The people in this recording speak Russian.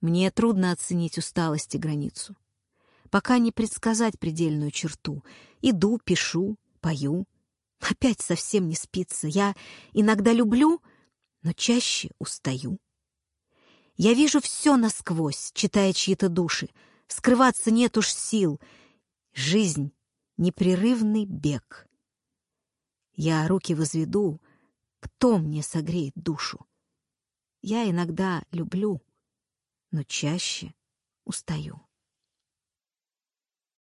Мне трудно оценить усталость и границу. Пока не предсказать предельную черту. Иду, пишу, пою. Опять совсем не спится. Я иногда люблю, но чаще устаю. Я вижу все насквозь, читая чьи-то души. Скрываться нет уж сил. Жизнь — непрерывный бег. Я руки возведу, кто мне согреет душу? Я иногда люблю, но чаще устаю.